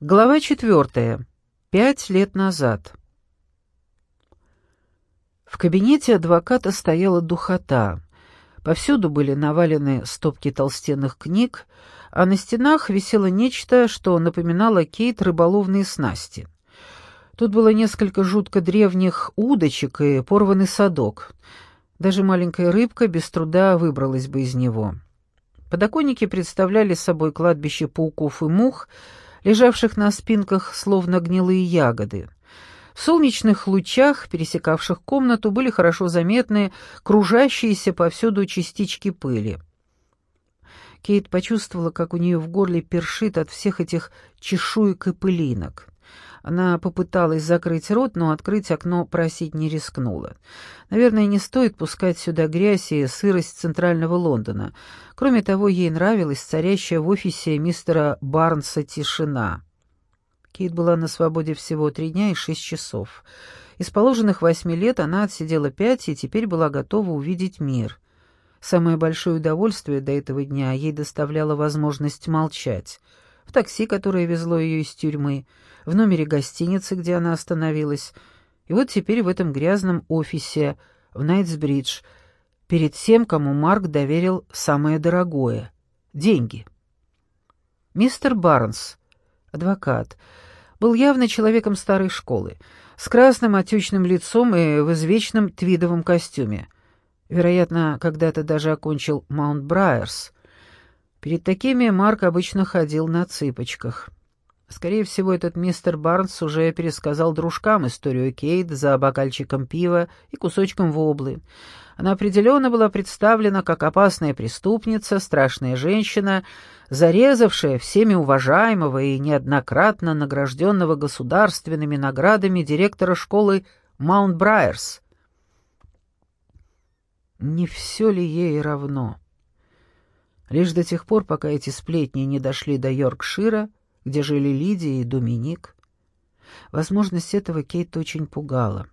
Глава четвертая. Пять лет назад. В кабинете адвоката стояла духота. Повсюду были навалены стопки толстенных книг, а на стенах висело нечто, что напоминало Кейт рыболовные снасти. Тут было несколько жутко древних удочек и порванный садок. Даже маленькая рыбка без труда выбралась бы из него. Подоконники представляли собой кладбище пауков и мух, лежавших на спинках, словно гнилые ягоды. В солнечных лучах, пересекавших комнату, были хорошо заметны кружащиеся повсюду частички пыли. Кейт почувствовала, как у нее в горле першит от всех этих чешуек и пылинок. Она попыталась закрыть рот, но открыть окно просить не рискнула. Наверное, не стоит пускать сюда грязь и сырость центрального Лондона. Кроме того, ей нравилась царящая в офисе мистера Барнса тишина. Кейт была на свободе всего три дня и шесть часов. Из положенных восьми лет она отсидела пять и теперь была готова увидеть мир. Самое большое удовольствие до этого дня ей доставляла возможность молчать — в такси, которое везло ее из тюрьмы, в номере гостиницы, где она остановилась, и вот теперь в этом грязном офисе в Найтсбридж, перед тем, кому Марк доверил самое дорогое — деньги. Мистер Барнс, адвокат, был явно человеком старой школы, с красным отечным лицом и в извечном твидовом костюме. Вероятно, когда-то даже окончил Маунт Брайерс — Перед такими Марк обычно ходил на цыпочках. Скорее всего, этот мистер Барнс уже пересказал дружкам историю Кейт за бокальчиком пива и кусочком воблы. Она определенно была представлена как опасная преступница, страшная женщина, зарезавшая всеми уважаемого и неоднократно награжденного государственными наградами директора школы Маунт Брайерс. Не все ли ей равно? Лишь до тех пор, пока эти сплетни не дошли до Йоркшира, где жили Лидия и Доминик. Возможность этого Кейт очень пугала.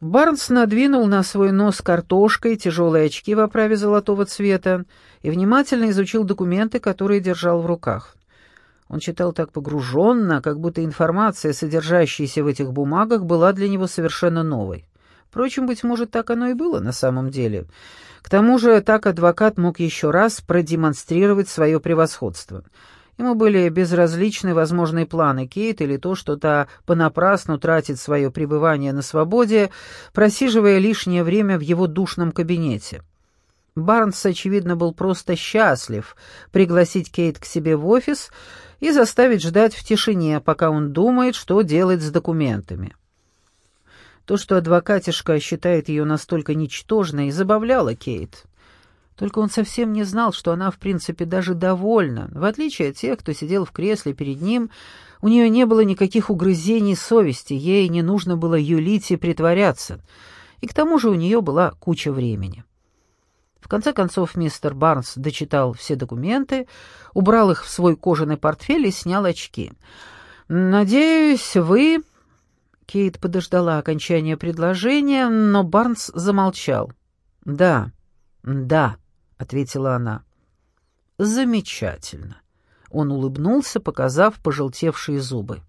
Барнс надвинул на свой нос картошкой тяжелые очки в оправе золотого цвета и внимательно изучил документы, которые держал в руках. Он читал так погруженно, как будто информация, содержащаяся в этих бумагах, была для него совершенно новой. Впрочем, быть может, так оно и было на самом деле — к тому же так адвокат мог еще раз продемонстрировать свое превосходство. Ему были безразличны возможные планы Кейт или то, что та понапрасну тратит свое пребывание на свободе, просиживая лишнее время в его душном кабинете. Барнс, очевидно, был просто счастлив пригласить Кейт к себе в офис и заставить ждать в тишине, пока он думает, что делать с документами. То, что адвокатишка считает ее настолько ничтожной, забавляло Кейт. Только он совсем не знал, что она, в принципе, даже довольна. В отличие от тех, кто сидел в кресле перед ним, у нее не было никаких угрызений совести, ей не нужно было юлить и притворяться. И к тому же у нее была куча времени. В конце концов мистер Барнс дочитал все документы, убрал их в свой кожаный портфель и снял очки. «Надеюсь, вы...» Кейт подождала окончания предложения, но Барнс замолчал. «Да, да», — ответила она. «Замечательно». Он улыбнулся, показав пожелтевшие зубы.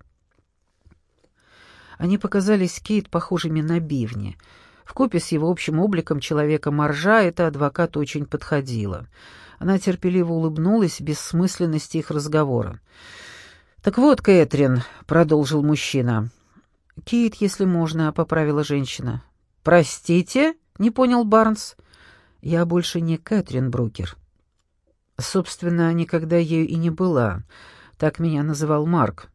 Они показались Кейт похожими на бивни. Вкупе с его общим обликом человека моржа это адвокату очень подходило. Она терпеливо улыбнулась бессмысленности их разговора. «Так вот, Кэтрин», — продолжил мужчина, «Кит, если можно», — поправила женщина. «Простите?» — не понял Барнс. «Я больше не Кэтрин Брукер». Собственно, никогда ею и не была. Так меня называл Марк.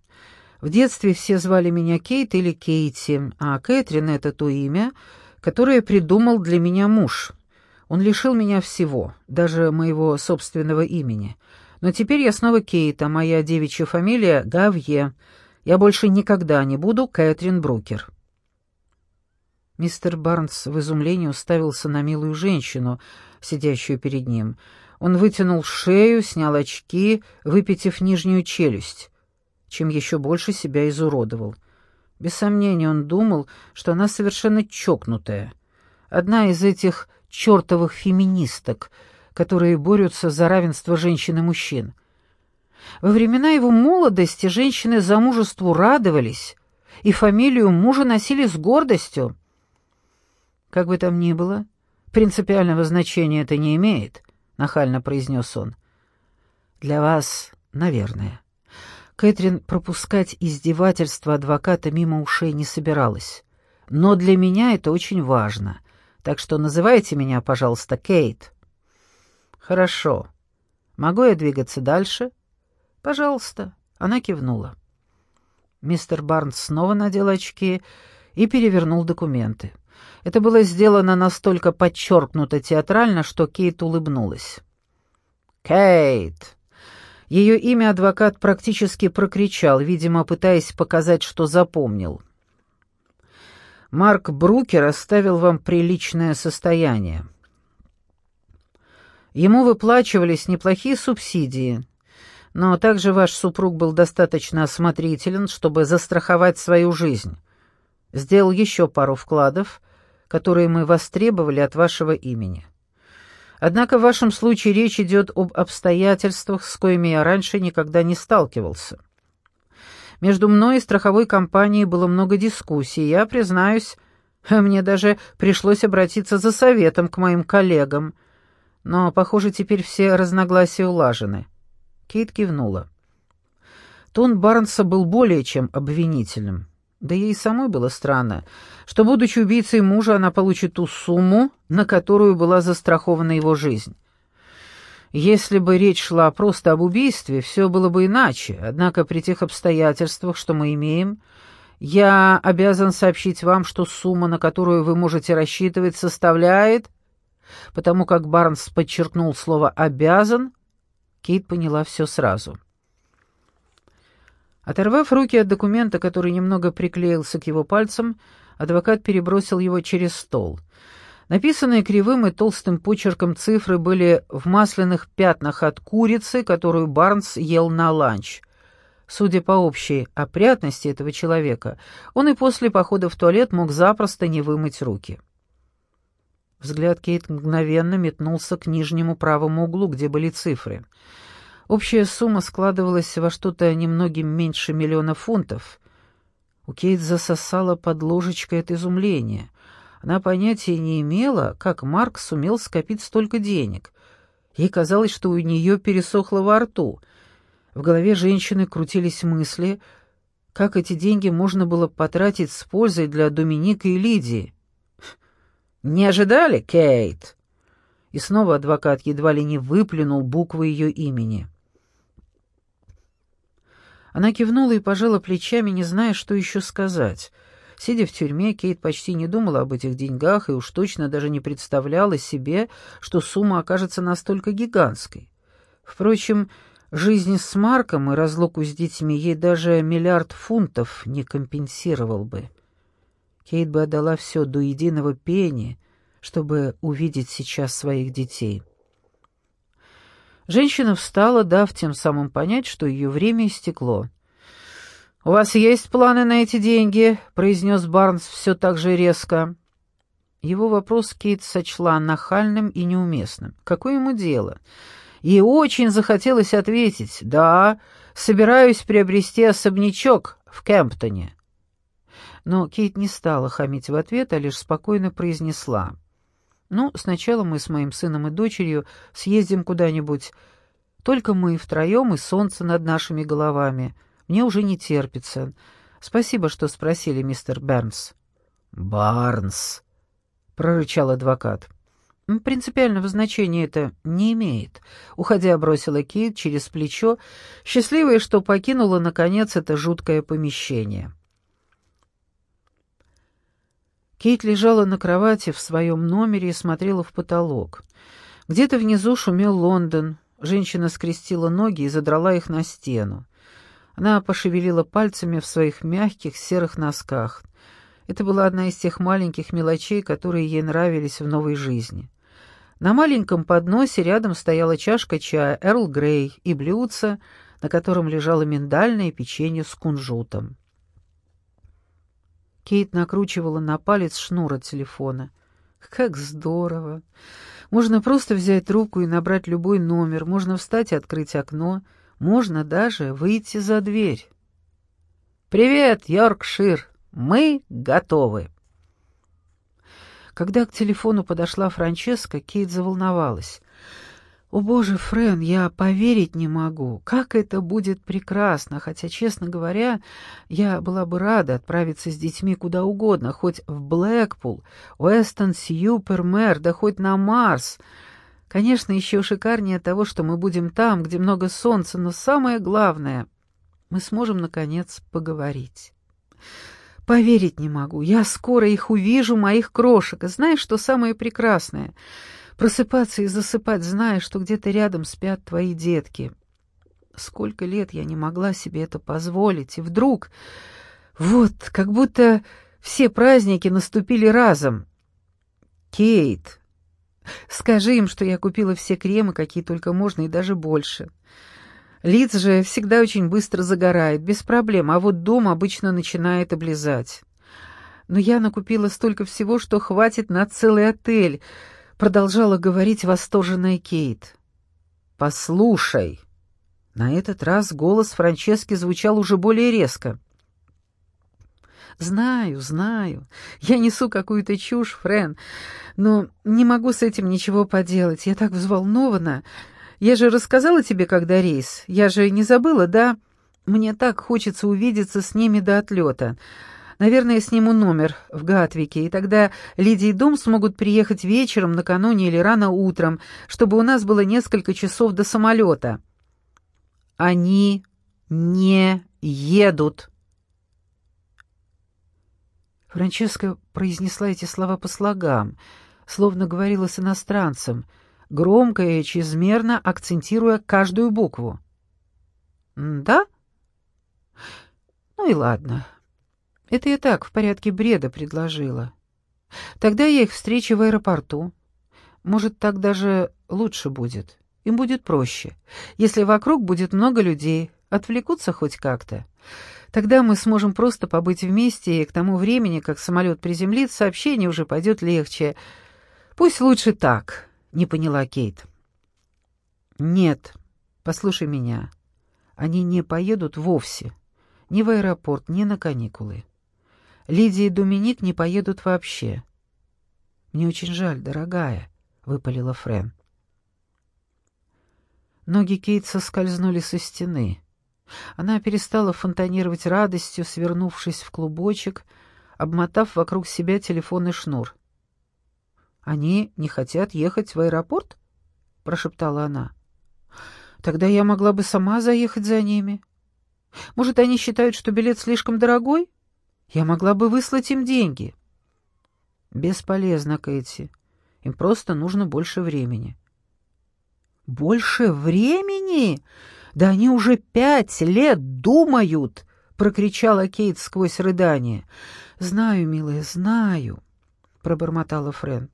В детстве все звали меня Кейт или Кейти, а Кэтрин — это то имя, которое придумал для меня муж. Он лишил меня всего, даже моего собственного имени. Но теперь я снова Кейт, а моя девичья фамилия — Гавье — я больше никогда не буду Кэтрин Брукер». Мистер Барнс в изумлении уставился на милую женщину, сидящую перед ним. Он вытянул шею, снял очки, выпитив нижнюю челюсть, чем еще больше себя изуродовал. Без сомнения он думал, что она совершенно чокнутая. Одна из этих чертовых феминисток, которые борются за равенство женщин и мужчин. Во времена его молодости женщины замужеству радовались и фамилию мужа носили с гордостью. Как бы там ни было, принципиального значения это не имеет, нахально произнес он. Для вас, наверное. Кэтрин пропускать издевательства адвоката мимо ушей не собиралась. Но для меня это очень важно. Так что называйте меня, пожалуйста, Кейт. Хорошо. Могу я двигаться дальше? Пожалуйста. Она кивнула. Мистер Барнс снова надел очки и перевернул документы. Это было сделано настолько подчеркнуто театрально, что Кейт улыбнулась. «Кейт!» Ее имя адвокат практически прокричал, видимо, пытаясь показать, что запомнил. «Марк Брукер оставил вам приличное состояние. Ему выплачивались неплохие субсидии, но также ваш супруг был достаточно осмотрителен, чтобы застраховать свою жизнь. Сделал еще пару вкладов, которые мы востребовали от вашего имени. Однако в вашем случае речь идет об обстоятельствах, с коими я раньше никогда не сталкивался. Между мной и страховой компанией было много дискуссий, я признаюсь, мне даже пришлось обратиться за советом к моим коллегам, но, похоже, теперь все разногласия улажены. Кейт кивнула. Тон Барнса был более чем обвинительным. Да ей самой было странно, что, будучи убийцей мужа, она получит ту сумму, на которую была застрахована его жизнь. Если бы речь шла просто об убийстве, все было бы иначе, однако при тех обстоятельствах, что мы имеем, я обязан сообщить вам, что сумма, на которую вы можете рассчитывать, составляет... Потому как Барнс подчеркнул слово «обязан», Кейт поняла все сразу. Оторвав руки от документа, который немного приклеился к его пальцам, адвокат перебросил его через стол. Написанные кривым и толстым почерком цифры были в масляных пятнах от курицы, которую Барнс ел на ланч. Судя по общей опрятности этого человека, он и после похода в туалет мог запросто не вымыть руки. Взгляд Кейт мгновенно метнулся к нижнему правому углу, где были цифры. Общая сумма складывалась во что-то немногим меньше миллиона фунтов. У Кейт засосала под ложечкой от изумления. Она понятия не имела, как Марк сумел скопить столько денег. Ей казалось, что у нее пересохло во рту. В голове женщины крутились мысли, как эти деньги можно было потратить с пользой для Доминика и Лидии. «Не ожидали, Кейт?» И снова адвокат едва ли не выплюнул буквы ее имени. Она кивнула и пожала плечами, не зная, что еще сказать. Сидя в тюрьме, Кейт почти не думала об этих деньгах и уж точно даже не представляла себе, что сумма окажется настолько гигантской. Впрочем, жизнь с Марком и разлуку с детьми ей даже миллиард фунтов не компенсировал бы. Кейт бы отдала все до единого пени, чтобы увидеть сейчас своих детей. Женщина встала, дав тем самым понять, что ее время истекло. «У вас есть планы на эти деньги?» — произнес Барнс все так же резко. Его вопрос Кейт сочла нахальным и неуместным. Какое ему дело? Ей очень захотелось ответить «Да, собираюсь приобрести особнячок в Кемптоне». Но Кейт не стала хамить в ответ, а лишь спокойно произнесла. «Ну, сначала мы с моим сыном и дочерью съездим куда-нибудь. Только мы втроем и солнце над нашими головами. Мне уже не терпится. Спасибо, что спросили, мистер Бернс». «Барнс», — прорычал адвокат. «Принципиального значения это не имеет», — уходя бросила Кейт через плечо, счастливая, что покинула, наконец, это жуткое помещение. Кейт лежала на кровати в своем номере и смотрела в потолок. Где-то внизу шумел Лондон. Женщина скрестила ноги и задрала их на стену. Она пошевелила пальцами в своих мягких серых носках. Это была одна из тех маленьких мелочей, которые ей нравились в новой жизни. На маленьком подносе рядом стояла чашка чая Эрл Грей и блюдце, на котором лежало миндальное печенье с кунжутом. Кейт накручивала на палец шнур от телефона. «Как здорово! Можно просто взять руку и набрать любой номер, можно встать и открыть окно, Можно даже выйти за дверь. «Привет, Йоркшир! Мы готовы!» Когда к телефону подошла Франческа, Кейт заволновалась. «О боже, Френ, я поверить не могу. Как это будет прекрасно, хотя, честно говоря, я была бы рада отправиться с детьми куда угодно, хоть в Блэкпул, Уэстон Сьюпермэр, да хоть на Марс. Конечно, еще шикарнее того, что мы будем там, где много солнца, но самое главное, мы сможем, наконец, поговорить». Поверить не могу. Я скоро их увижу, моих крошек. И знаешь, что самое прекрасное? Просыпаться и засыпать, зная, что где-то рядом спят твои детки. Сколько лет я не могла себе это позволить, и вдруг... Вот, как будто все праздники наступили разом. Кейт, скажи им, что я купила все кремы, какие только можно, и даже больше. Лиц же всегда очень быстро загорает, без проблем, а вот дом обычно начинает облизать. Но я накупила столько всего, что хватит на целый отель — продолжала говорить восторженная Кейт. «Послушай». На этот раз голос Франчески звучал уже более резко. «Знаю, знаю. Я несу какую-то чушь, Френ, но не могу с этим ничего поделать. Я так взволнована. Я же рассказала тебе, когда рейс. Я же не забыла, да? Мне так хочется увидеться с ними до отлета. Наверное, сниму номер в Гатвике, и тогда Лидия и Дом смогут приехать вечером, накануне или рано утром, чтобы у нас было несколько часов до самолета. Они не едут. Франческа произнесла эти слова по слогам, словно говорила с иностранцем, громко и чрезмерно акцентируя каждую букву. «Да? Ну и ладно». Это я так, в порядке бреда предложила. Тогда я их встречу в аэропорту. Может, так даже лучше будет. Им будет проще. Если вокруг будет много людей, отвлекутся хоть как-то. Тогда мы сможем просто побыть вместе, и к тому времени, как самолет приземлится, общение уже пойдет легче. Пусть лучше так, — не поняла Кейт. Нет, послушай меня. Они не поедут вовсе. Ни в аэропорт, ни на каникулы. Лидия и Доминик не поедут вообще. Мне очень жаль, дорогая, выпалила Френ. Ноги Кейт соскользнули со стены. Она перестала фонтанировать радостью, свернувшись в клубочек, обмотав вокруг себя телефонный шнур. «Они не хотят ехать в аэропорт?» — прошептала она. «Тогда я могла бы сама заехать за ними. Может, они считают, что билет слишком дорогой?» Я могла бы выслать им деньги. Бесполезно, Кэти. Им просто нужно больше времени. Больше времени? Да они уже пять лет думают, прокричала Кейт сквозь рыдание. Знаю, милая, знаю, пробормотала Френ.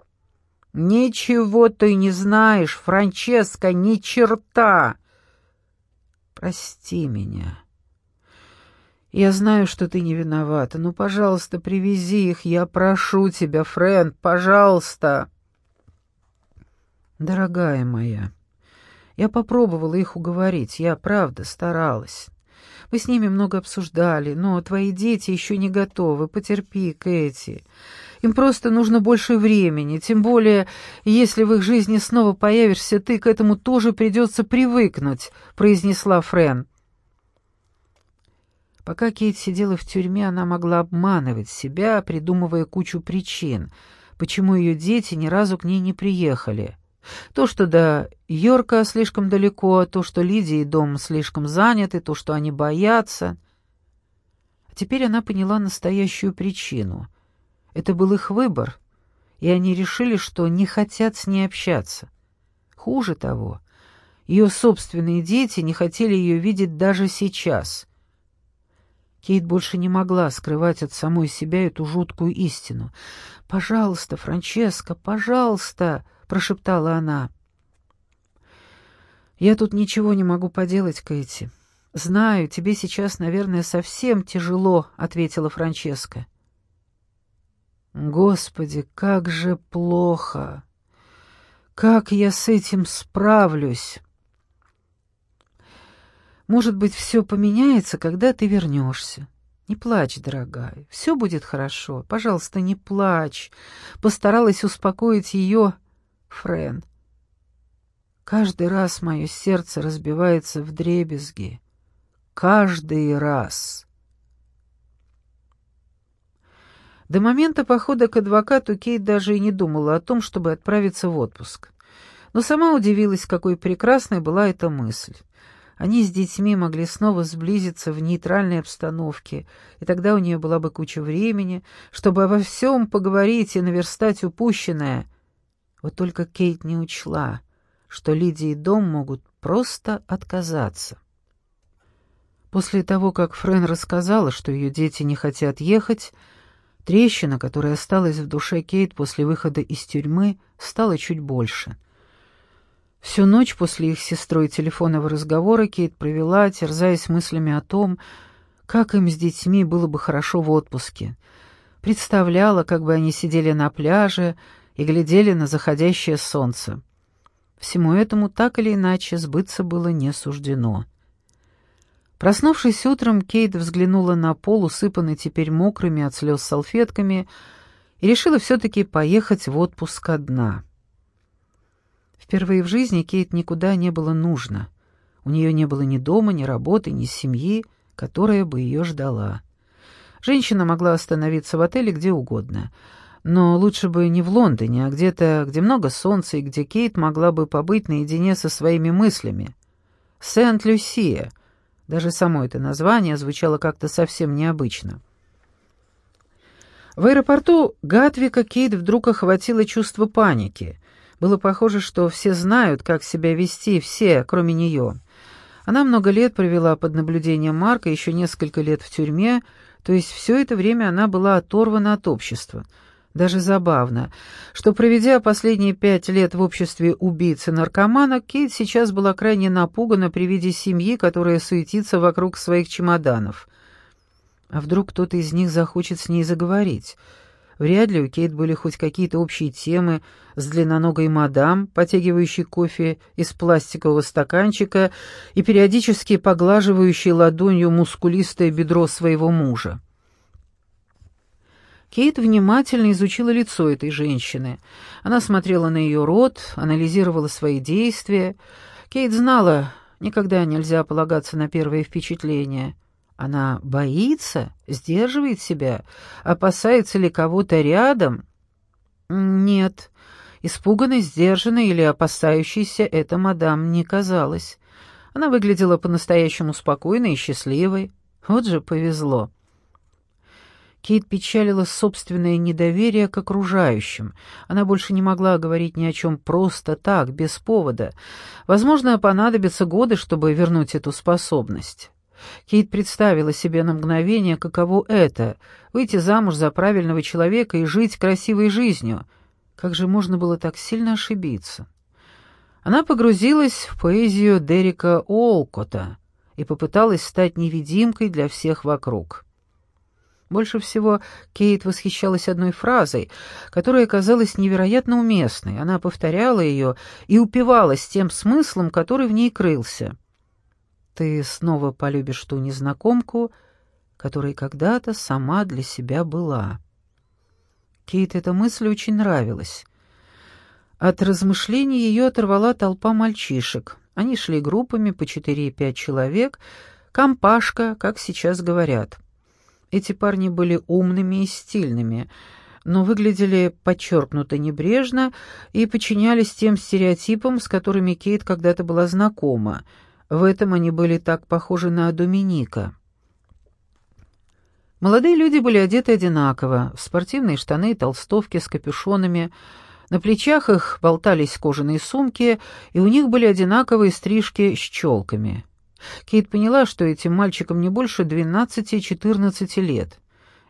Ничего ты не знаешь, Франческа, ни черта. Прости меня. Я знаю, что ты не виновата, но, пожалуйста, привези их, я прошу тебя, Фрэнд, пожалуйста. Дорогая моя, я попробовала их уговорить, я правда старалась. Мы с ними много обсуждали, но твои дети еще не готовы, потерпи, Кэти. Им просто нужно больше времени, тем более, если в их жизни снова появишься ты, к этому тоже придется привыкнуть», — произнесла Френ. Пока Кейт сидела в тюрьме, она могла обманывать себя, придумывая кучу причин, почему ее дети ни разу к ней не приехали. То, что до Йорка слишком далеко, то, что Лидия и дом слишком заняты, то, что они боятся. А теперь она поняла настоящую причину. Это был их выбор, и они решили, что не хотят с ней общаться. Хуже того, ее собственные дети не хотели ее видеть даже сейчас — Кейт больше не могла скрывать от самой себя эту жуткую истину. «Пожалуйста, Франческо, пожалуйста!» — прошептала она. «Я тут ничего не могу поделать, Кэти. Знаю, тебе сейчас, наверное, совсем тяжело», — ответила Франческа. «Господи, как же плохо! Как я с этим справлюсь?» Может быть, все поменяется, когда ты вернешься. Не плачь, дорогая, все будет хорошо. Пожалуйста, не плачь. Постаралась успокоить ее Френ. Каждый раз мое сердце разбивается в дребезги. Каждый раз. До момента похода к адвокату Кейт даже и не думала о том, чтобы отправиться в отпуск. Но сама удивилась, какой прекрасной была эта мысль. Они с детьми могли снова сблизиться в нейтральной обстановке, и тогда у нее была бы куча времени, чтобы обо всем поговорить и наверстать упущенное. Вот только Кейт не учла, что Лидия и дом могут просто отказаться. После того, как Френ рассказала, что ее дети не хотят ехать, трещина, которая осталась в душе Кейт после выхода из тюрьмы, стала чуть больше — Всю ночь после их сестрой телефонного разговора Кейт провела, терзаясь мыслями о том, как им с детьми было бы хорошо в отпуске. Представляла, как бы они сидели на пляже и глядели на заходящее солнце. Всему этому так или иначе сбыться было не суждено. Проснувшись утром, Кейт взглянула на пол, усыпанный теперь мокрыми от слез салфетками, и решила все-таки поехать в отпуск одна. Впервые в жизни Кейт никуда не было нужно. У нее не было ни дома, ни работы, ни семьи, которая бы ее ждала. Женщина могла остановиться в отеле где угодно, но лучше бы не в Лондоне, а где-то, где много солнца и где Кейт могла бы побыть наедине со своими мыслями. Сент-Люсия. Даже само это название звучало как-то совсем необычно. В аэропорту Гатвика Кейт вдруг охватило чувство паники — было похоже, что все знают, как себя вести, все, кроме нее. Она много лет провела под наблюдением Марка, еще несколько лет в тюрьме, то есть все это время она была оторвана от общества. Даже забавно, что, проведя последние пять лет в обществе убийцы наркомана, Кейт сейчас была крайне напугана при виде семьи, которая суетится вокруг своих чемоданов. А вдруг кто-то из них захочет с ней заговорить — Вряд ли у Кейт были хоть какие-то общие темы с длинноногой мадам, потягивающей кофе из пластикового стаканчика и периодически поглаживающей ладонью мускулистое бедро своего мужа. Кейт внимательно изучила лицо этой женщины. Она смотрела на ее рот, анализировала свои действия. Кейт знала, никогда нельзя полагаться на первое впечатление — она боится, сдерживает себя, опасается ли кого-то рядом? Нет, испуганной, сдержанной или опасающейся эта мадам не казалась. Она выглядела по-настоящему спокойной и счастливой. Вот же повезло. Кейт печалила собственное недоверие к окружающим. Она больше не могла говорить ни о чем просто так, без повода. Возможно, понадобятся годы, чтобы вернуть эту способность. Кейт представила себе на мгновение, каково это — выйти замуж за правильного человека и жить красивой жизнью. Как же можно было так сильно ошибиться? Она погрузилась в поэзию Дерека Олкота и попыталась стать невидимкой для всех вокруг. Больше всего Кейт восхищалась одной фразой, которая казалась невероятно уместной. Она повторяла ее и упивалась тем смыслом, который в ней крылся — ты снова полюбишь ту незнакомку, которой когда-то сама для себя была. Кейт эта мысль очень нравилась. От размышлений ее оторвала толпа мальчишек. Они шли группами по четыре-пять человек, компашка, как сейчас говорят. Эти парни были умными и стильными, но выглядели подчеркнуто небрежно и подчинялись тем стереотипам, с которыми Кейт когда-то была знакома — в этом они были так похожи на Доминика. Молодые люди были одеты одинаково, в спортивные штаны и толстовки с капюшонами, на плечах их болтались кожаные сумки, и у них были одинаковые стрижки с челками. Кейт поняла, что этим мальчикам не больше 12-14 лет.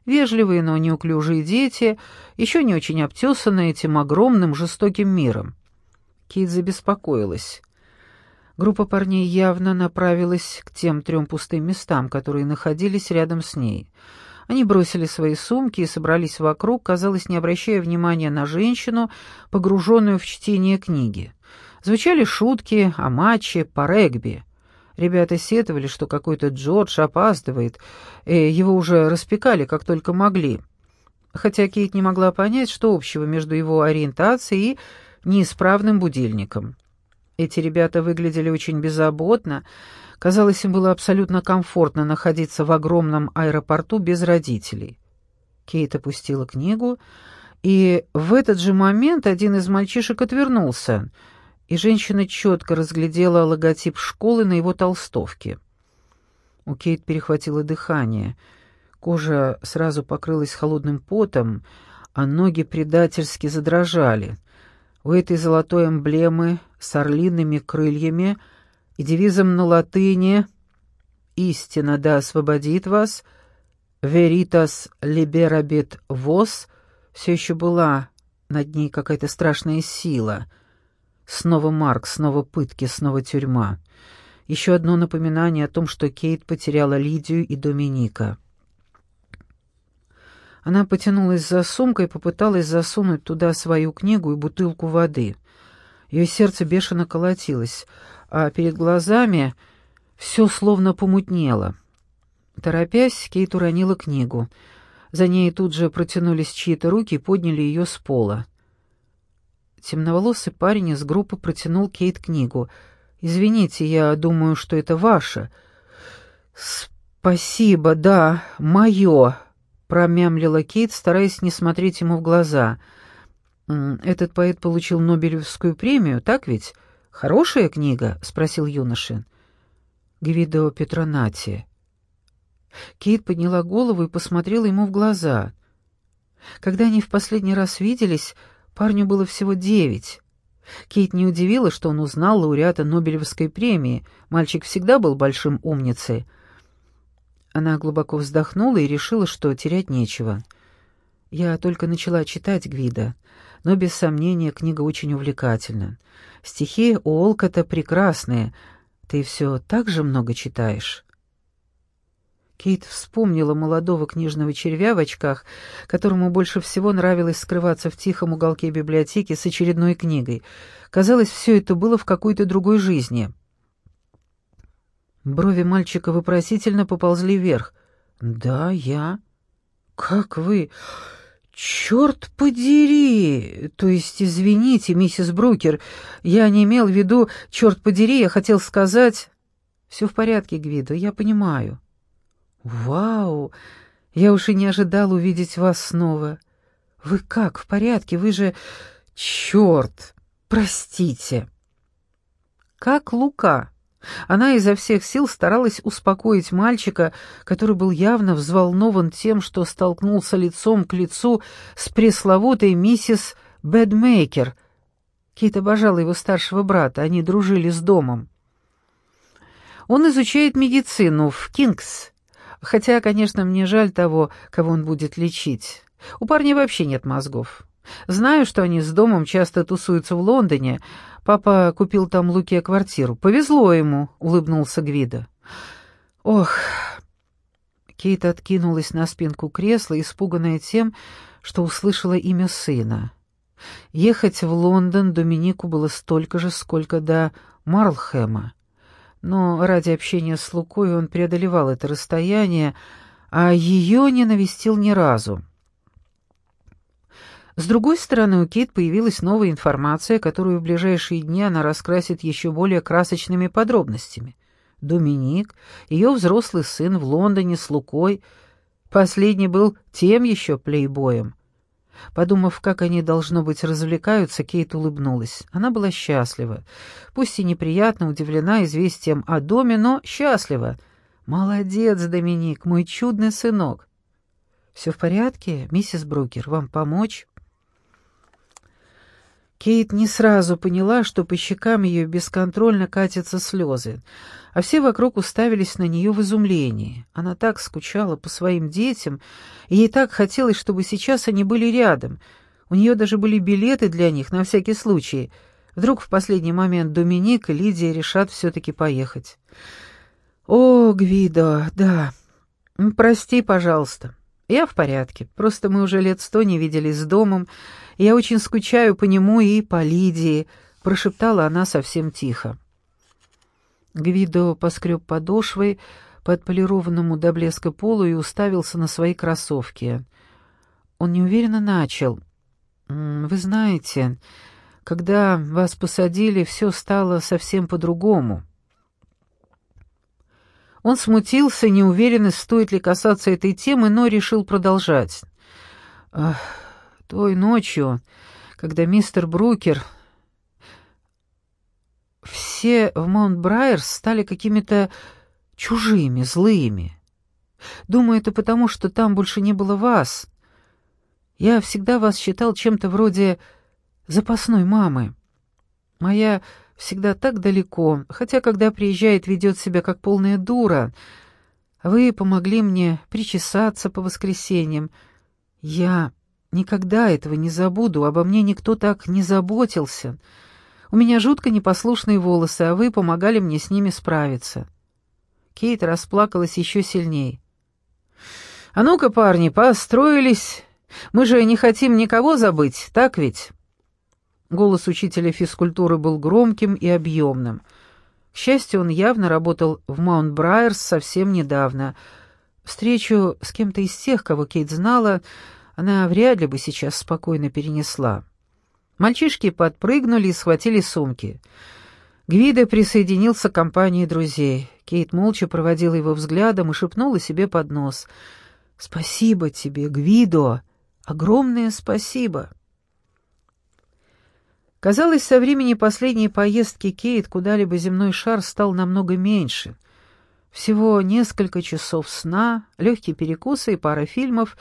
Вежливые, но неуклюжие дети, еще не очень обтесанные этим огромным жестоким миром. Кейт забеспокоилась. Группа парней явно направилась к тем трем пустым местам, которые находились рядом с ней. Они бросили свои сумки и собрались вокруг, казалось, не обращая внимания на женщину, погруженную в чтение книги. Звучали шутки о матче по регби. Ребята сетовали, что какой-то Джордж опаздывает, и его уже распекали, как только могли. Хотя Кейт не могла понять, что общего между его ориентацией и неисправным будильником. Эти ребята выглядели очень беззаботно, казалось, им было абсолютно комфортно находиться в огромном аэропорту без родителей. Кейт опустила книгу, и в этот же момент один из мальчишек отвернулся — и женщина четко разглядела логотип школы на его толстовке. У Кейт перехватило дыхание. Кожа сразу покрылась холодным потом, а ноги предательски задрожали. У этой золотой эмблемы с орлиными крыльями и девизом на латыни «Истина да освободит вас», «Veritas liberabit vos» все еще была над ней какая-то страшная сила — Снова Марк, снова пытки, снова тюрьма. Еще одно напоминание о том, что Кейт потеряла Лидию и Доминика. Она потянулась за сумкой и попыталась засунуть туда свою книгу и бутылку воды. Ее сердце бешено колотилось, а перед глазами все словно помутнело. Торопясь, Кейт уронила книгу. За ней тут же протянулись чьи-то руки и подняли ее с пола. Темноволосый парень из группы протянул Кейт книгу. «Извините, я думаю, что это ваше». «Спасибо, да, мое», — промямлила Кейт, стараясь не смотреть ему в глаза. «Этот поэт получил Нобелевскую премию, так ведь? Хорошая книга?» — спросил юноша. «Гвидо Петронати». Кейт подняла голову и посмотрела ему в глаза. Когда они в последний раз виделись, Парню было всего девять. Кейт не удивила, что он узнал лауреата Нобелевской премии. Мальчик всегда был большим умницей. Она глубоко вздохнула и решила, что терять нечего. Я только начала читать Гвида, но без сомнения книга очень увлекательна. Стихи Уолкота прекрасные. Ты все так же много читаешь? Кейт вспомнила молодого книжного червя в очках, которому больше всего нравилось скрываться в тихом уголке библиотеки с очередной книгой. Казалось, все это было в какой-то другой жизни. Брови мальчика вопросительно поползли вверх. «Да, я. Как вы? Черт подери! То есть, извините, миссис Брукер, я не имел в виду, черт подери, я хотел сказать...» «Все в порядке, Гвидо, я понимаю». «Вау! Я уж и не ожидал увидеть вас снова. Вы как, в порядке? Вы же... Черт! Простите!» «Как Лука!» Она изо всех сил старалась успокоить мальчика, который был явно взволнован тем, что столкнулся лицом к лицу с пресловутой миссис Бэдмейкер. Кейт обожала его старшего брата, они дружили с домом. «Он изучает медицину в Кингс. Хотя, конечно, мне жаль того, кого он будет лечить. У парня вообще нет мозгов. Знаю, что они с домом часто тусуются в Лондоне. Папа купил там Луке квартиру. Повезло ему, улыбнулся Гвида. Ох. Кейт откинулась на спинку кресла, испуганная тем, что услышала имя сына. Ехать в Лондон Доминику было столько же, сколько до Марлхэма но ради общения с Лукой он преодолевал это расстояние, а ее не навестил ни разу. С другой стороны, у Кейт появилась новая информация, которую в ближайшие дни она раскрасит еще более красочными подробностями. Доминик, ее взрослый сын в Лондоне с Лукой, последний был тем еще плейбоем. Подумав, как они, должно быть, развлекаются, Кейт улыбнулась. Она была счастлива. Пусть и неприятно удивлена известием о доме, но счастлива. «Молодец, Доминик, мой чудный сынок!» «Все в порядке, миссис Брукер? Вам помочь?» Кейт не сразу поняла, что по щекам ее бесконтрольно катятся слезы, а все вокруг уставились на нее в изумлении. Она так скучала по своим детям, и ей так хотелось, чтобы сейчас они были рядом. У нее даже были билеты для них, на всякий случай. Вдруг в последний момент Доминик и Лидия решат все-таки поехать. «О, Гвидо, да. Прости, пожалуйста. Я в порядке. Просто мы уже лет сто не виделись с домом, я очень скучаю по нему и по Лидии», — прошептала она совсем тихо. Гвидо поскреб подошвой по отполированному до блеска полу и уставился на свои кроссовки. Он неуверенно начал. «Вы знаете, когда вас посадили, все стало совсем по-другому». Он смутился, неуверенный, стоит ли касаться этой темы, но решил продолжать. «Той ночью, когда мистер Брукер все в Монт-Брайерс стали какими-то чужими, злыми. Думаю, это потому, что там больше не было вас. Я всегда вас считал чем-то вроде запасной мамы. Моя всегда так далеко, хотя когда приезжает, ведет себя как полная дура. Вы помогли мне причесаться по воскресеньям. Я никогда этого не забуду, обо мне никто так не заботился». У меня жутко непослушные волосы, а вы помогали мне с ними справиться». Кейт расплакалась еще сильней. «А ну-ка, парни, построились. Мы же не хотим никого забыть, так ведь?» Голос учителя физкультуры был громким и объемным. К счастью, он явно работал в Маунт-Брайерс совсем недавно. Встречу с кем-то из тех, кого Кейт знала, она вряд ли бы сейчас спокойно перенесла. Мальчишки подпрыгнули и схватили сумки. Гвида присоединился к компании друзей. Кейт молча проводила его взглядом и шепнула себе под нос. «Спасибо тебе, Гвидо! Огромное спасибо!» Казалось, со времени последней поездки Кейт куда-либо земной шар стал намного меньше. Всего несколько часов сна, легкие перекусы и пара фильмов,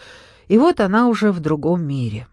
и вот она уже в другом мире.